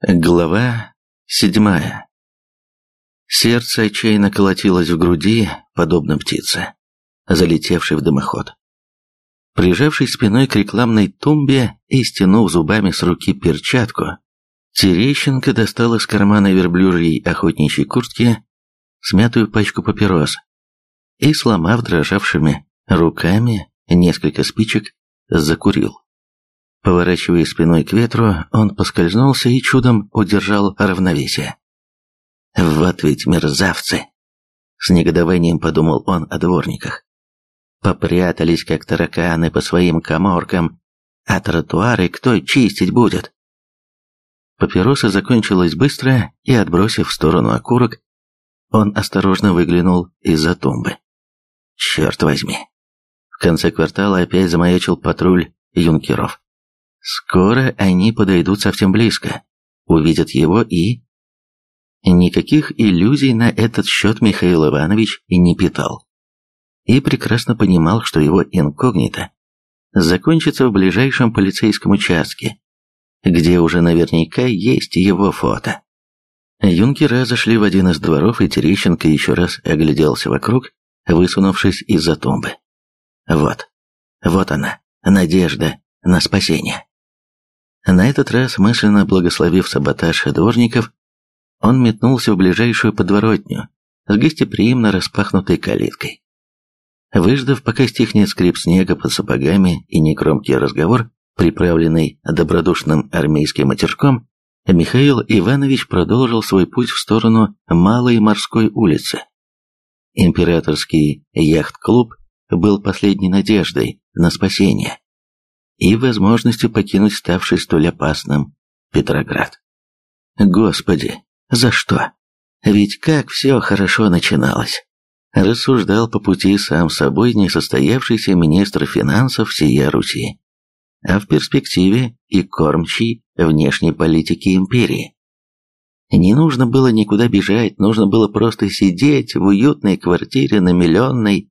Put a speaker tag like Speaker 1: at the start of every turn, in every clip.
Speaker 1: Глава седьмая. Сердце отчаянно колотилось в груди, подобно птице, залетевшей в дымоход. Прижавшись спиной к рекламной тумбе и стянув зубами с руки перчатку, Терещенко достал из кармана верблюжьей охотничьей куртки смятую пачку папирос и, сломав дрожавшими руками несколько спичек, закурил. Поворачивая спиной к ветру, он поскользнулся и чудом удержал равновесие. «Вот ведь мерзавцы!» С негодованием подумал он о дворниках. Попрятались, как тараканы, по своим коморкам, а тротуары кто чистить будет? Папироса закончилась быстро, и, отбросив в сторону окурок, он осторожно выглянул из-за тумбы. Черт возьми. В конце квартала опять замаячил патруль юнкеров. Скоро они подойдут совсем близко, увидят его и... Никаких иллюзий на этот счет Михаил Иванович и не питал. И прекрасно понимал, что его инкогнито закончится в ближайшем полицейском участке, где уже наверняка есть его фото. Юнкеры зашли в один из дворов, и Терещенко еще раз огляделся вокруг, высунувшись из-за тумбы. Вот, вот она, надежда на спасение. На этот раз, мысленно благословив саботаж дворников, он метнулся в ближайшую подворотню с гостеприимно распахнутой калиткой. Выждав, пока стихнет скрип снега под сапогами и негромкий разговор, приправленный добродушным армейским матерком, Михаил Иванович продолжил свой путь в сторону Малой морской улицы. Императорский яхт-клуб был последней надеждой на спасение и возможностью покинуть ставший столь опасным Петроград. Господи, за что? Ведь как все хорошо начиналось. Рассуждал по пути сам собой несостоявшийся министр финансов всея Руси, а в перспективе и кормчий внешней политики империи. Не нужно было никуда бежать, нужно было просто сидеть в уютной квартире на Миллионной,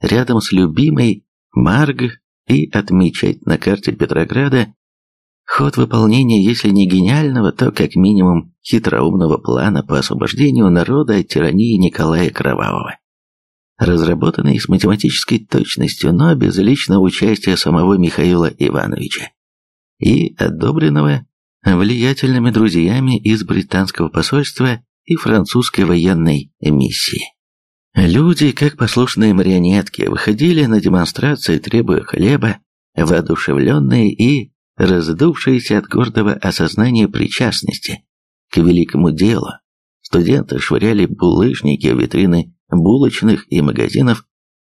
Speaker 1: рядом с любимой Марг и отмечать на карте Петрограда ход выполнения, если не гениального, то как минимум хитроумного плана по освобождению народа от тирании Николая Кровавого. Разработанный с математической точностью, но без личного участия самого Михаила Ивановича и одобренного влиятельными друзьями из британского посольства и французской военной миссии. Люди, как послушные марионетки, выходили на демонстрации, требуя хлеба, воодушевленные и раздувшиеся от гордого осознания причастности к великому делу. Студенты швыряли булыжники в витрины булочных и магазинов,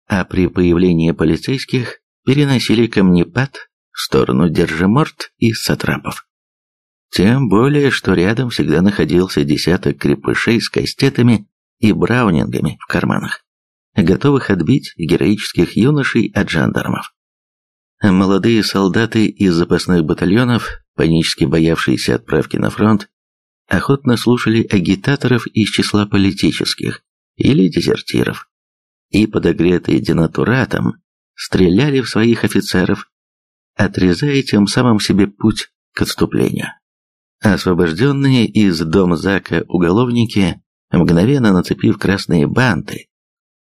Speaker 1: а при появлении полицейских переносили камнепад в сторону держиморт и сатрапов. Тем более, что рядом всегда находился десяток крепышей с кастетами и браунингами в карманах, готовых отбить героических юношей от жандармов. Молодые солдаты из запасных батальонов, панически боявшиеся отправки на фронт, охотно слушали агитаторов из числа политических или дезертиров, и, подогретые денатуратом, стреляли в своих офицеров, отрезая тем самым себе путь к отступлению. Освобожденные из дом Зака уголовники мгновенно нацепив красные банты,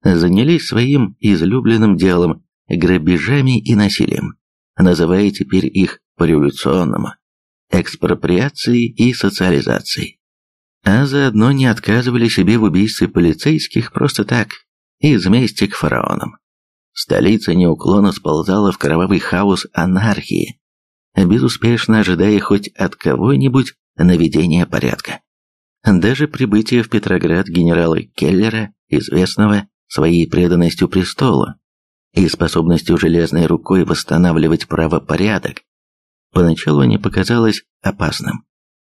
Speaker 1: занялись своим излюбленным делом – грабежами и насилием, называя теперь их по-революционному – экспроприацией и социализацией. А заодно не отказывали себе в убийстве полицейских просто так, из мести к фараонам. Столица неуклонно сползала в кровавый хаос анархии, безуспешно ожидая хоть от кого-нибудь наведения порядка. Даже прибытие в Петроград генерала Келлера, известного своей преданностью престолу и способностью железной рукой восстанавливать правопорядок, поначалу не показалось опасным.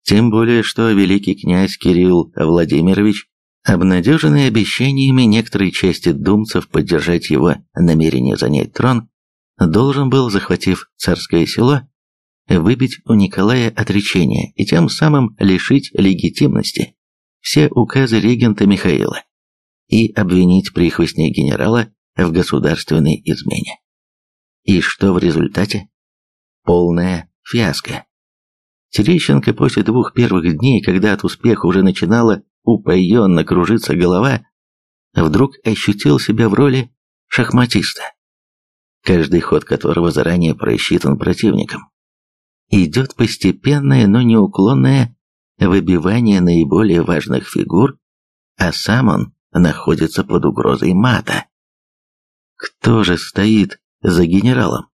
Speaker 1: Тем более, что великий князь Кирилл Владимирович, обнадеженный обещаниями некоторой части думцев поддержать его намерение занять трон, должен был, захватив царское село, выбить у Николая отречение и тем самым лишить легитимности все указы регента Михаила и обвинить прихвостней генерала в государственной измене. И что в результате? Полная фиаско. Терещенко после двух первых дней, когда от успеха уже начинала упоенно кружиться голова, вдруг ощутил себя в роли шахматиста, каждый ход которого заранее просчитан противником. Идет постепенное, но неуклонное выбивание наиболее важных фигур, а сам он находится под угрозой мата. Кто же стоит за генералом?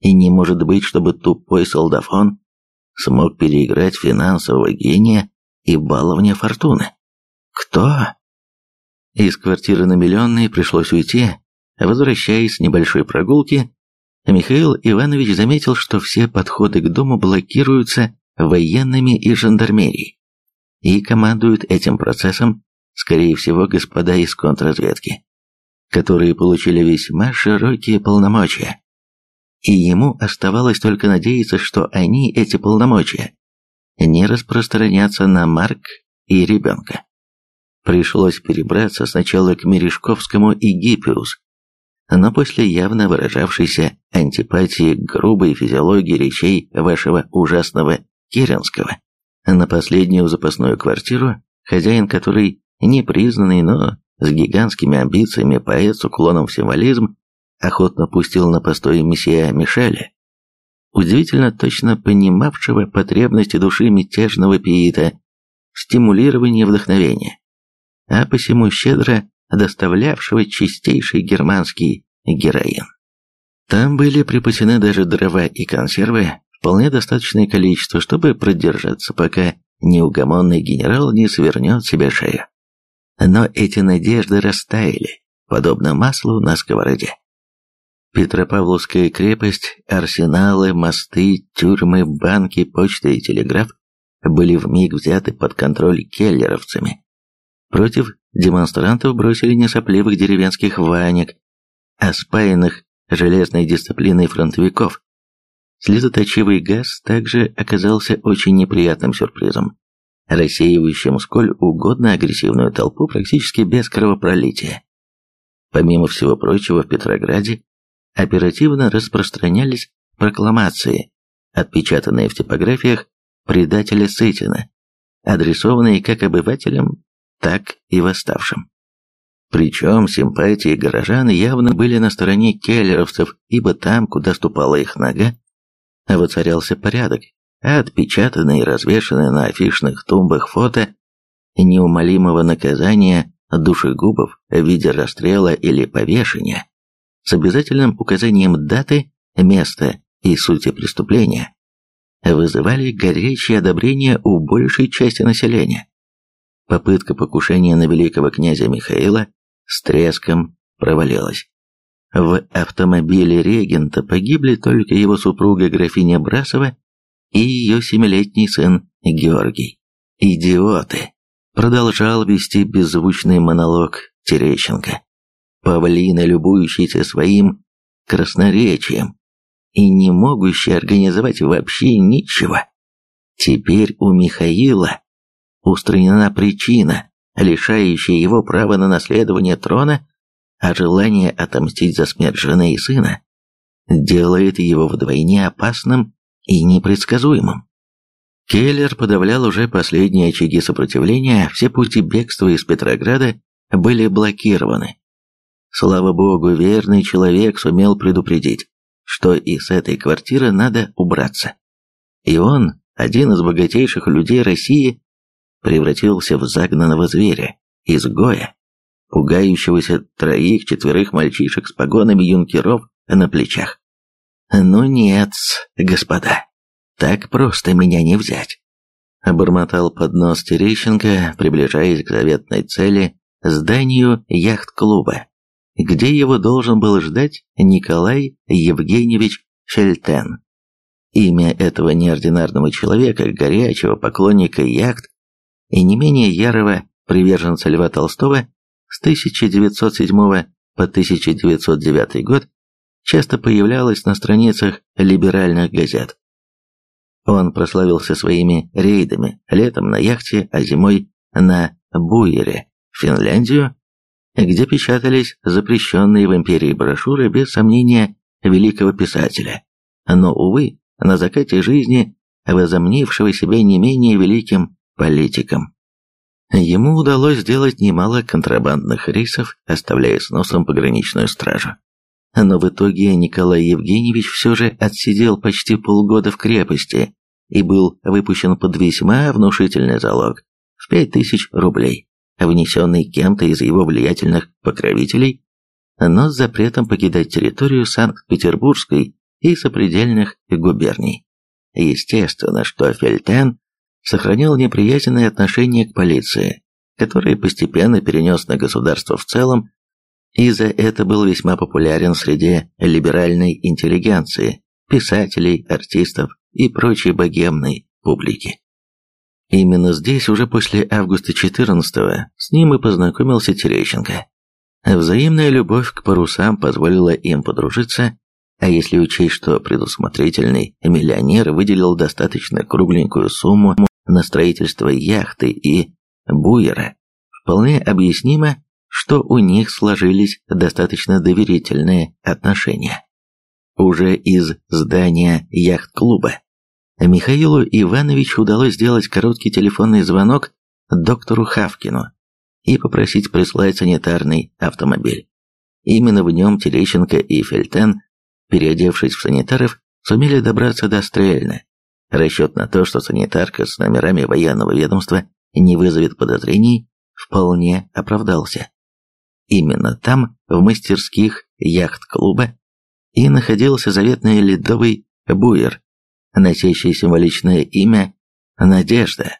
Speaker 1: И не может быть, чтобы тупой солдафон смог переиграть финансового гения и баловня фортуны. Кто? Из квартиры на Миллионной пришлось уйти. Возвращаясь с небольшой прогулки, Михаил Иванович заметил, что все подходы к дому блокируются военными и жандармерией. И командуют этим процессом, скорее всего, господа из контрразведки, которые получили весьма широкие полномочия. И ему оставалось только надеяться, что они, эти полномочия, не распространятся на Марк и ребенка. Пришлось перебраться сначала к Мережковскому и Гиппиус, но после явно выражавшейся антипатии к грубой физиологии речей вашего ужасного Керенского, на последнюю запасную квартиру, хозяин которой непризнанный, но с гигантскими амбициями поэт с уклоном в символизм, охотно пустил на постой месье Мишеля, удивительно точно понимавшего потребности души мятежного пиита в стимулировании вдохновения. А посему щедро доставлявшего чистейший германский героин. Там были припасены даже дрова и консервы, вполне достаточное количество, чтобы продержаться, пока неугомонный генерал не свернет себе шею. Но эти надежды растаяли, подобно маслу на сковороде. Петропавловская крепость, арсеналы, мосты, тюрьмы, банки, почта и телеграф были вмиг взяты под контроль келлеровцами, Против демонстрантов бросили не сопливых деревенских ванек, а спаянных железной дисциплиной фронтовиков. Слезоточивый газ также оказался очень неприятным сюрпризом, рассеивающим сколь угодно агрессивную толпу практически без кровопролития. Помимо всего прочего, в Петрограде оперативно распространялись прокламации, отпечатанные в типографиях предателя Сытина, адресованные как обывателям, так и восставшим. Причем симпатии горожан явно были на стороне келлеровцев, ибо там, куда ступала их нога, воцарялся порядок, а отпечатанные и развешанные на афишных тумбах фото неумолимого наказания душегубов в виде расстрела или повешения с обязательным указанием даты, места и сути преступления вызывали горячее одобрение у большей части населения попытка покушения на великого князя Михаила с треском провалилась. В автомобиле регента погибли только его супруга графиня Брасова и ее семилетний сын Георгий. «Идиоты!» Продолжал вести беззвучный монолог Терещенко. Павлина, любующийся своим красноречием и не могущий организовать вообще ничего. Теперь у Михаила устранена причина, лишающая его права на наследование трона, а желание отомстить за смерть жены и сына делает его вдвойне опасным и непредсказуемым. Келлер подавлял уже последние очаги сопротивления, все пути бегства из Петрограда были блокированы. Слава богу, верный человек сумел предупредить, что из этой квартиры надо убраться. И он, один из богатейших людей России, превратился в загнанного зверя, изгоя, пугающегося троих-четверых мальчишек с погонами юнкеров на плечах. «Ну нет, господа, так просто меня не взять», — обормотал под нос Терещенко, приближаясь к заветной цели, зданию яхт-клуба, где его должен был ждать Николай Евгеньевич Фельтен. Имя этого неординарного человека, горячего поклонника яхт, и не менее ярого приверженца Льва Толстого с 1907 по 1909 год часто появлялась на страницах либеральных газет. Он прославился своими рейдами летом на яхте, а зимой на буере Финляндию, где печатались запрещенные в империи брошюры без сомнения великого писателя. Но, увы, на закате жизни возомнившего себя не менее великим политиком. Ему удалось сделать немало контрабандных рейсов, оставляя с носом пограничную стражу. Но в итоге Николай Евгеньевич все же отсидел почти полгода в крепости и был выпущен под весьма внушительный залог в пять тысяч рублей, внесенный кем-то из его влиятельных покровителей, но с запретом покидать территорию Санкт-Петербургской и сопредельных губерний. Естественно, что Фельтен сохранял неприязненное отношение к полиции, которое постепенно перенес на государство в целом, и за это был весьма популярен среди либеральной интеллигенции, писателей, артистов и прочей богемной публики. Именно здесь, уже после августа 14-го, с ним и познакомился Терещенко. Взаимная любовь к парусам позволила им подружиться, а если учесть, что предусмотрительный миллионер выделил достаточно кругленькую сумму на строительство яхты и буера, вполне объяснимо, что у них сложились достаточно доверительные отношения. Уже из здания яхт-клуба Михаилу Ивановичу удалось сделать короткий телефонный звонок доктору Хавкину и попросить прислать санитарный автомобиль. Именно в нем Терещенко и Фельтен, переодевшись в санитаров, сумели добраться до Стрельны. Расчет на то, что санитарка с номерами военного ведомства не вызовет подозрений, вполне оправдался. Именно там, в мастерских яхт-клуба, и находился заветный ледовый буер, носящий символичное имя «Надежда».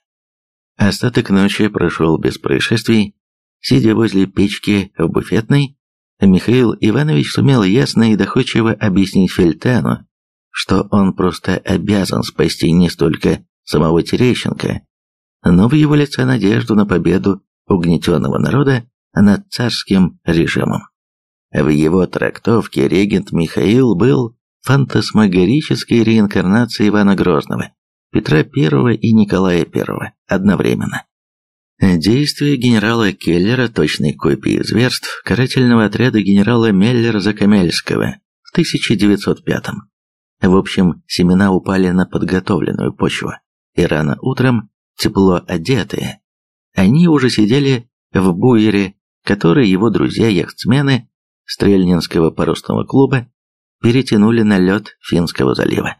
Speaker 1: Остаток ночи прошел без происшествий. Сидя возле печки в буфетной, Михаил Иванович сумел ясно и доходчиво объяснить Фельтану, что он просто обязан спасти не столько самого Терещенко, но в его лице надежду на победу угнетенного народа над царским режимом. В его трактовке регент Михаил был фантасмагорической реинкарнацией Ивана Грозного, Петра I и Николая I одновременно. Действия генерала Келлера, точной копии зверств карательного отряда генерала Меллера-Закамельского в 1905 -м. В общем, семена упали на подготовленную почву, и рано утром, тепло одетые, они уже сидели в буере, который его друзья-яхтсмены Стрельнинского парусного клуба перетянули на лед Финского залива.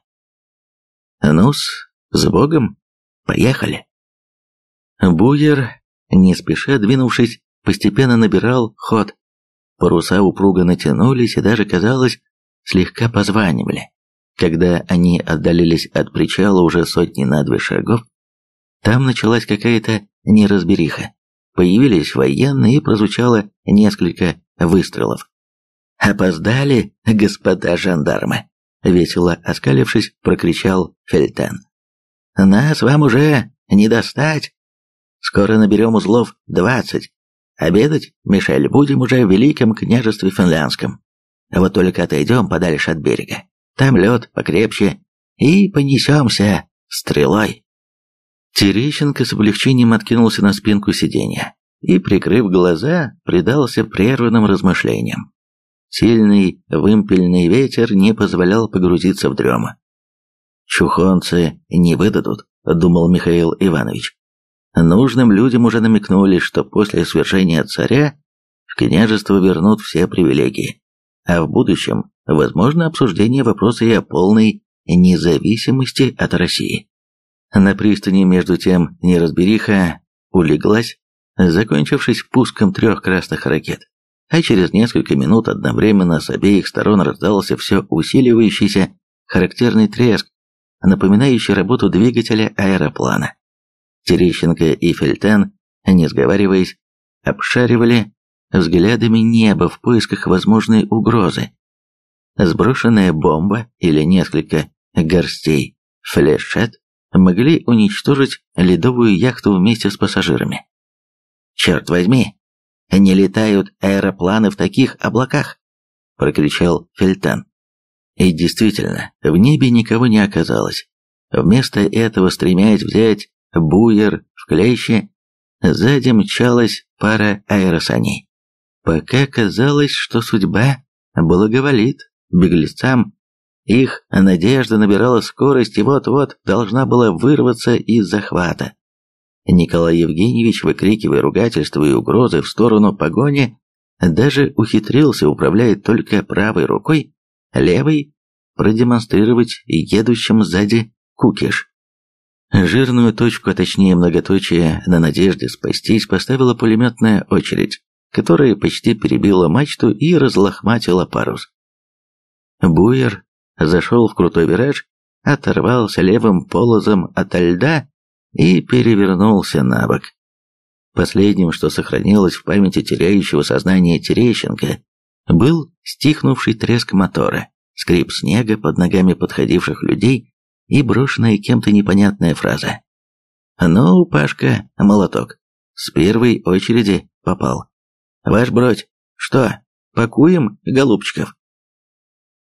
Speaker 1: «Ну-с, с Богом, поехали!» Буер, не спеша двинувшись, постепенно набирал ход. Паруса упруго натянулись и даже, казалось, слегка позванивали. Когда они отдалились от причала уже сотни на две шагов, там началась какая-то неразбериха. Появились военные и прозвучало несколько выстрелов. «Опоздали, господа жандармы!» Весело оскалившись, прокричал Фельтен. «Нас вам уже не достать! Скоро наберем узлов двадцать. Обедать, Мишель, будем уже в Великом княжестве Финляндском. Вот только отойдем подальше от берега. Там лед покрепче. И понесемся стрелой». Терещенко с облегчением откинулся на спинку сиденья и, прикрыв глаза, предался прерванным размышлениям. Сильный вымпельный ветер не позволял погрузиться в дрему. «Чухонцы не выдадут», — думал Михаил Иванович. Нужным людям уже намекнули, что после свержения царя в княжество вернут все привилегии, а в будущем возможно обсуждение вопроса и о полной независимости от России. На пристани, между тем, неразбериха улеглась, закончившись пуском трех красных ракет а через несколько минут одновременно с обеих сторон раздался все усиливающийся характерный треск, напоминающий работу двигателя аэроплана. Терещенко и Фельтен, не сговариваясь, обшаривали взглядами небо в поисках возможной угрозы. Сброшенная бомба или несколько горстей флешет могли уничтожить ледовую яхту вместе с пассажирами. «Черт возьми!» не летают аэропланы в таких облаках!» – прокричал Фельтан. И действительно, в небе никого не оказалось. Вместо этого, стремясь взять буер в клещи, сзади мчалась пара аэросаней. Пока казалось, что судьба благоволит беглецам, Их надежда набирала скорость и вот-вот должна была вырваться из захвата. Николай Евгеньевич, выкрикивая ругательства и угрозы в сторону погони, даже ухитрился управлять только правой рукой, левой продемонстрировать едущим сзади кукиш. Жирную точку, а точнее многоточие на надежде спастись, поставила пулеметная очередь, которая почти перебила мачту и разлохматила парус. Буер зашел в крутой вираж, оторвался левым полозом от льда и перевернулся на бок. Последним, что сохранилось в памяти теряющего сознание Терещенко, был стихнувший треск мотора, скрип снега под ногами подходивших людей и брошенная кем-то непонятная фраза. «Ну, Пашка, молоток, с первой очереди попал. Ваш бродь, что, пакуем, голубчиков?»